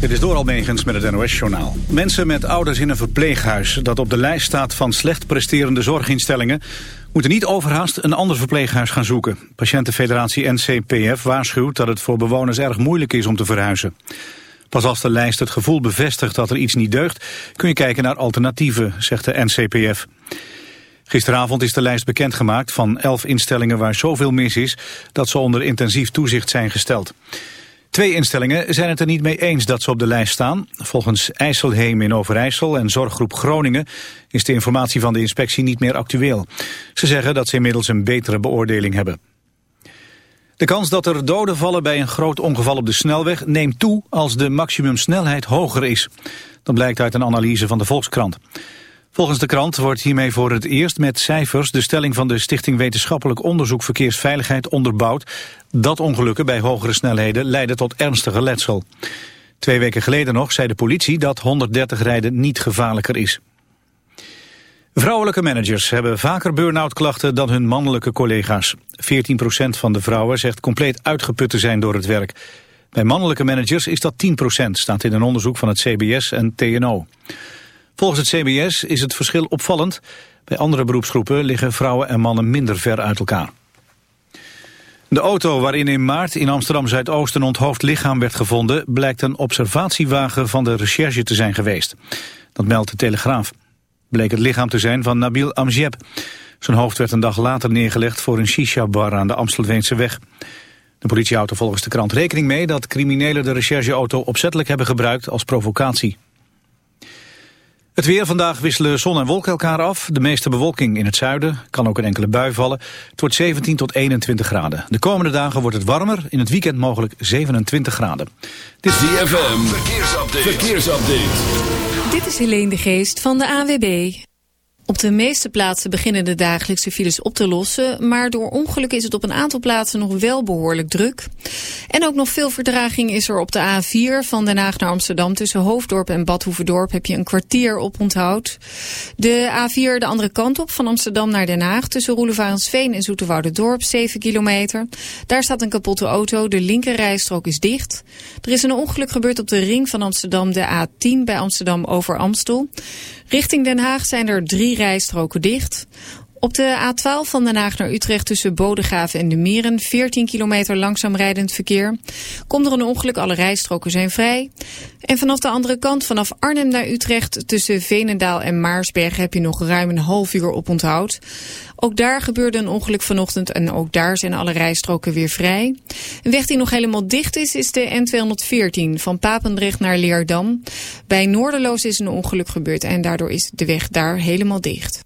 Dit is door Almegens met het NOS-journaal. Mensen met ouders in een verpleeghuis dat op de lijst staat van slecht presterende zorginstellingen... moeten niet overhaast een ander verpleeghuis gaan zoeken. Patiëntenfederatie NCPF waarschuwt dat het voor bewoners erg moeilijk is om te verhuizen. Pas als de lijst het gevoel bevestigt dat er iets niet deugt... kun je kijken naar alternatieven, zegt de NCPF. Gisteravond is de lijst bekendgemaakt van elf instellingen waar zoveel mis is... dat ze onder intensief toezicht zijn gesteld. Twee instellingen zijn het er niet mee eens dat ze op de lijst staan. Volgens IJsselheem in Overijssel en Zorggroep Groningen is de informatie van de inspectie niet meer actueel. Ze zeggen dat ze inmiddels een betere beoordeling hebben. De kans dat er doden vallen bij een groot ongeval op de snelweg neemt toe als de maximumsnelheid hoger is. Dat blijkt uit een analyse van de Volkskrant. Volgens de krant wordt hiermee voor het eerst met cijfers de stelling van de Stichting Wetenschappelijk Onderzoek Verkeersveiligheid onderbouwd dat ongelukken bij hogere snelheden leiden tot ernstige letsel. Twee weken geleden nog zei de politie dat 130 rijden niet gevaarlijker is. Vrouwelijke managers hebben vaker burn-out klachten dan hun mannelijke collega's. 14% van de vrouwen zegt compleet uitgeput te zijn door het werk. Bij mannelijke managers is dat 10%, staat in een onderzoek van het CBS en TNO. Volgens het CBS is het verschil opvallend. Bij andere beroepsgroepen liggen vrouwen en mannen minder ver uit elkaar. De auto waarin in maart in Amsterdam-Zuidoost een onthoofd lichaam werd gevonden... blijkt een observatiewagen van de recherche te zijn geweest. Dat meldt de Telegraaf. Bleek het lichaam te zijn van Nabil Amjeb. Zijn hoofd werd een dag later neergelegd voor een shisha-bar aan de Amstelveense weg. De politie houdt er volgens de krant rekening mee dat criminelen de rechercheauto opzettelijk hebben gebruikt als provocatie. Het weer vandaag wisselen zon en wolken elkaar af. De meeste bewolking in het zuiden. Kan ook een enkele bui vallen. Het wordt 17 tot 21 graden. De komende dagen wordt het warmer. In het weekend mogelijk 27 graden. Dit is DFM. Verkeersupdate. Verkeersupdate. Dit is Helene de Geest van de AWB. Op de meeste plaatsen beginnen de dagelijkse files op te lossen, maar door ongeluk is het op een aantal plaatsen nog wel behoorlijk druk. En ook nog veel verdraging is er op de A4 van Den Haag naar Amsterdam. Tussen Hoofddorp en Badhoevedorp heb je een kwartier op onthoud. De A4 de andere kant op van Amsterdam naar Den Haag tussen Roelevarensveen en Dorp 7 kilometer. Daar staat een kapotte auto, de linkerrijstrook is dicht. Er is een ongeluk gebeurd op de ring van Amsterdam, de A10 bij Amsterdam over Amstel. Richting Den Haag zijn er drie rijstroken dicht. Op de A12 van Den Haag naar Utrecht tussen Bodegraven en de Mieren... 14 kilometer langzaam rijdend verkeer. Komt er een ongeluk, alle rijstroken zijn vrij. En vanaf de andere kant, vanaf Arnhem naar Utrecht... tussen Veenendaal en Maarsberg heb je nog ruim een half uur op onthoud. Ook daar gebeurde een ongeluk vanochtend en ook daar zijn alle rijstroken weer vrij. Een weg die nog helemaal dicht is, is de N214 van Papendrecht naar Leerdam. Bij Noorderloos is een ongeluk gebeurd en daardoor is de weg daar helemaal dicht.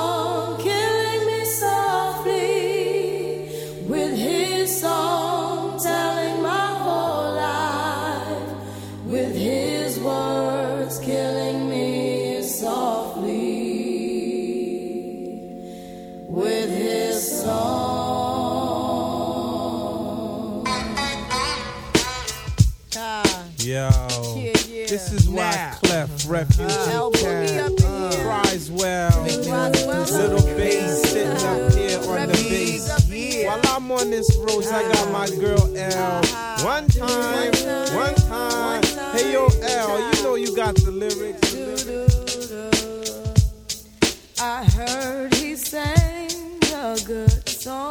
refugee uh, camp. Risewell, little bass sitting up here on the bass. While I'm on this road, I got my girl L. Uh-huh. One time, one time. Hey yo L, you know you got. The lyrics. I heard he sang a good song.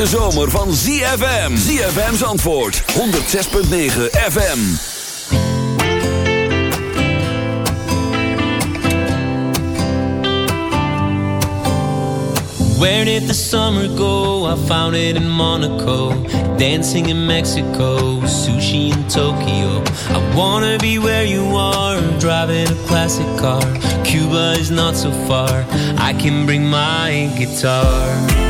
hete zomer van ZFM. ZFM's antwoord. 106.9 FM. Where did the summer go? I found it in Monaco. Dancing in Mexico. Sushi in Tokyo. I wanna be where you are. Driving a classic car. Cuba is not so far. I can bring my guitar.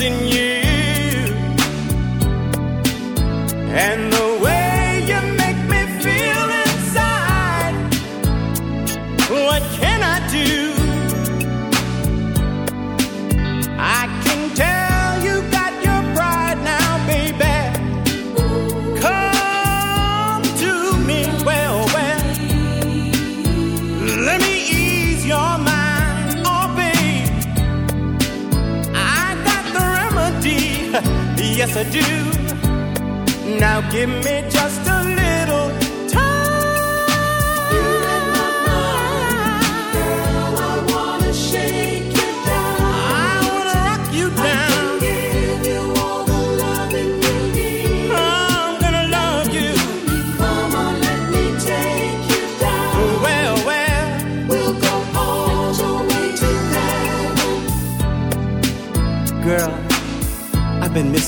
in you. yes I do. Now give me just a little time. You in my mind, girl, I wanna shake you down. I wanna rock you down. I give you all the loving you need. I'm gonna love you. Come on, let me take you down. Well, well, we'll go all the way to heaven. Girl, I've been missing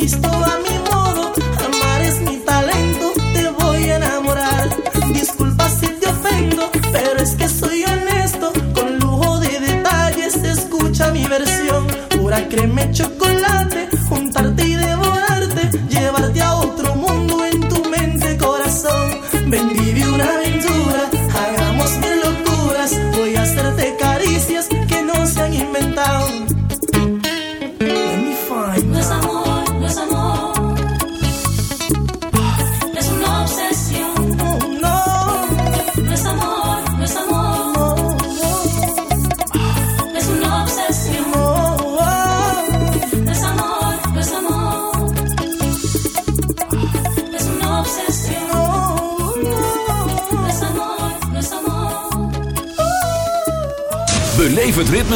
Estou a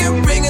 You bring it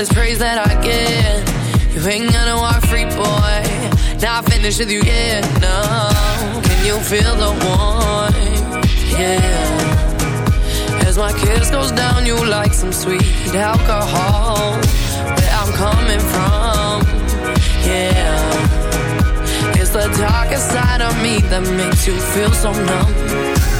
This praise that I get. You ain't gonna walk free, boy. Not finish with you yeah. no. Can you feel the warmth? Yeah. As my kiss goes down, you like some sweet alcohol. Where I'm coming from, yeah. It's the darkest side of me that makes you feel so numb.